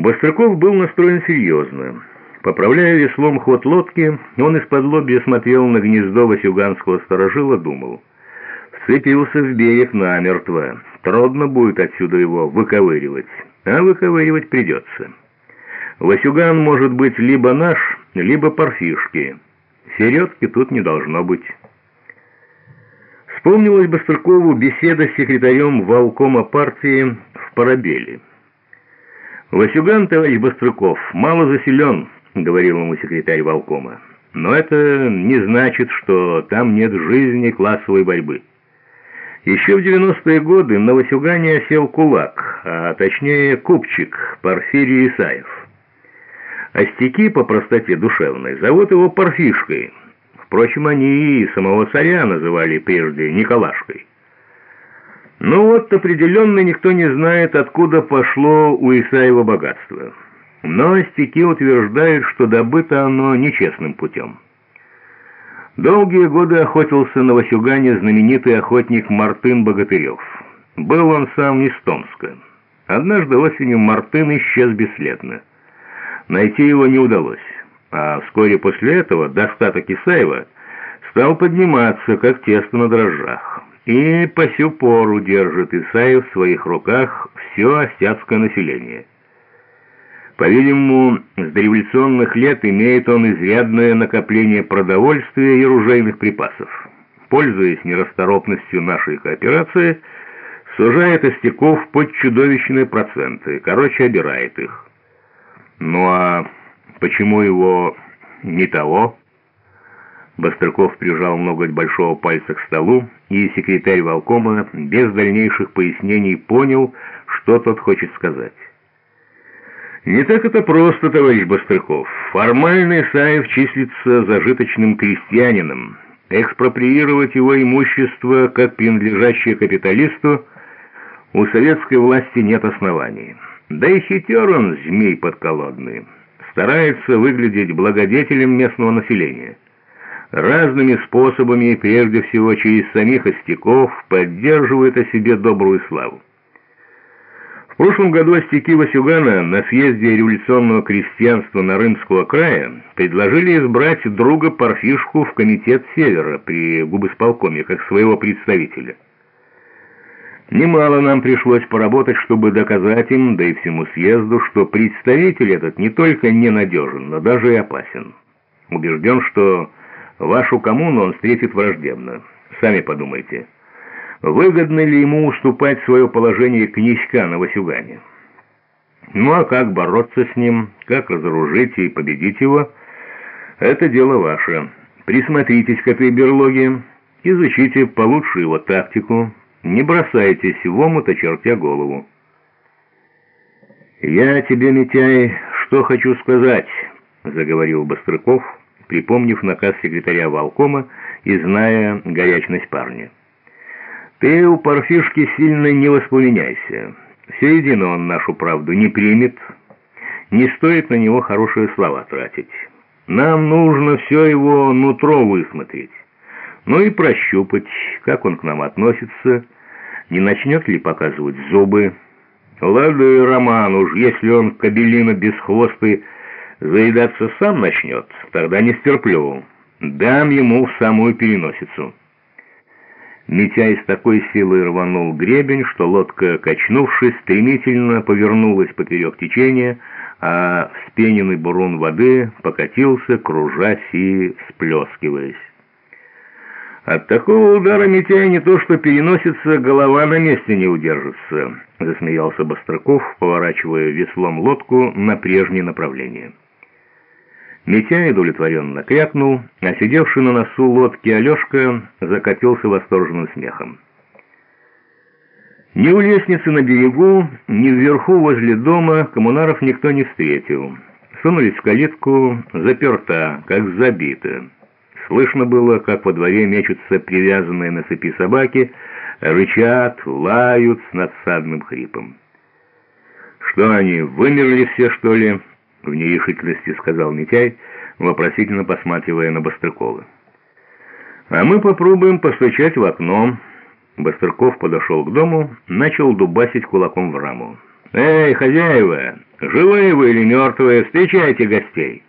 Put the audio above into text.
Бострыков был настроен серьезно. Поправляя веслом ход лодки, он из-под лобья смотрел на гнездо васюганского сторожила, думал. Вцепился в берег намертво. Трудно будет отсюда его выковыривать, а выковыривать придется. Васюган может быть либо наш, либо парфишки. Середки тут не должно быть. Вспомнилась Бострыкову беседа с секретарем волкома партии в Парабеле. «Васюган, товарищ Бострыков, мало заселен», — говорил ему секретарь волкома. «Но это не значит, что там нет жизни классовой борьбы». Еще в 90-е годы на Васюгане осел кулак, а точнее купчик Порфирий Исаев. Остяки по простоте душевной зовут его Порфишкой. Впрочем, они и самого царя называли прежде Николашкой. Ну вот, определенно никто не знает, откуда пошло у Исаева богатство. Но остяки утверждают, что добыто оно нечестным путем. Долгие годы охотился на Васюгане знаменитый охотник Мартын Богатырев. Был он сам из Томска. Однажды осенью Мартын исчез бесследно. Найти его не удалось. А вскоре после этого достаток Исаева стал подниматься, как тесто на дрожжах. И по сю пору держит Исаев в своих руках все остяцкое население. По-видимому, с дореволюционных лет имеет он изрядное накопление продовольствия и ружейных припасов. Пользуясь нерасторопностью нашей кооперации, сужает остяков под чудовищные проценты, короче, обирает их. Ну а почему его не того? Бострыков прижал ноготь большого пальца к столу, и секретарь Волкома без дальнейших пояснений понял, что тот хочет сказать. Не так это просто, товарищ Бострыков. Формально Исаев числится зажиточным крестьянином. Экспроприировать его имущество, как принадлежащее капиталисту, у советской власти нет оснований. Да и хитер он, змей подколодный. Старается выглядеть благодетелем местного населения. Разными способами, прежде всего через самих остяков, поддерживает о себе добрую славу. В прошлом году остяки Васюгана на съезде революционного крестьянства на Рымского края предложили избрать друга Парфишку в комитет Севера при губысполкоме как своего представителя. Немало нам пришлось поработать, чтобы доказать им, да и всему съезду, что представитель этот не только ненадежен, но даже и опасен. Убежден, что вашу коммуну он встретит враждебно. Сами подумайте выгодно ли ему уступать свое положение князька на Васюгане. Ну а как бороться с ним, как разоружить и победить его, это дело ваше. Присмотритесь к этой берлоге, изучите получше его тактику, не бросайтесь в омут, очертя голову. «Я тебе, Митяй, что хочу сказать», — заговорил Бострыков, припомнив наказ секретаря Волкома и зная горячность парня. Ты у парфишки сильно не воспламеняйся. Все едино он нашу правду не примет. Не стоит на него хорошие слова тратить. Нам нужно все его нутро высмотреть. Ну и прощупать, как он к нам относится, не начнет ли показывать зубы. Лады, Роман, уж если он кабелина без хвосты заедаться сам начнет, тогда не стерплю. Дам ему в самую переносицу». Митяй с такой силой рванул гребень, что лодка, качнувшись, стремительно повернулась поперек течения, а вспененный бурун воды покатился, кружась и сплескиваясь. От такого удара Митяя не то что переносится, голова на месте не удержится, засмеялся Бостраков, поворачивая веслом лодку на прежнее направление. Митяй удовлетворенно крякнул, а сидевший на носу лодки Алешка закатился восторженным смехом. Ни у лестницы на берегу, ни вверху возле дома коммунаров никто не встретил. Сунулись в калитку, заперта, как забита. Слышно было, как во дворе мечутся привязанные на цепи собаки, рычат, лают с надсадным хрипом. «Что они, вымерли все, что ли?» — в нерешительности сказал Митяй, вопросительно посматривая на Бастрыкова. «А мы попробуем постучать в окно». Бастрыков подошел к дому, начал дубасить кулаком в раму. «Эй, хозяева, «Живые вы или мертвые, встречайте гостей!»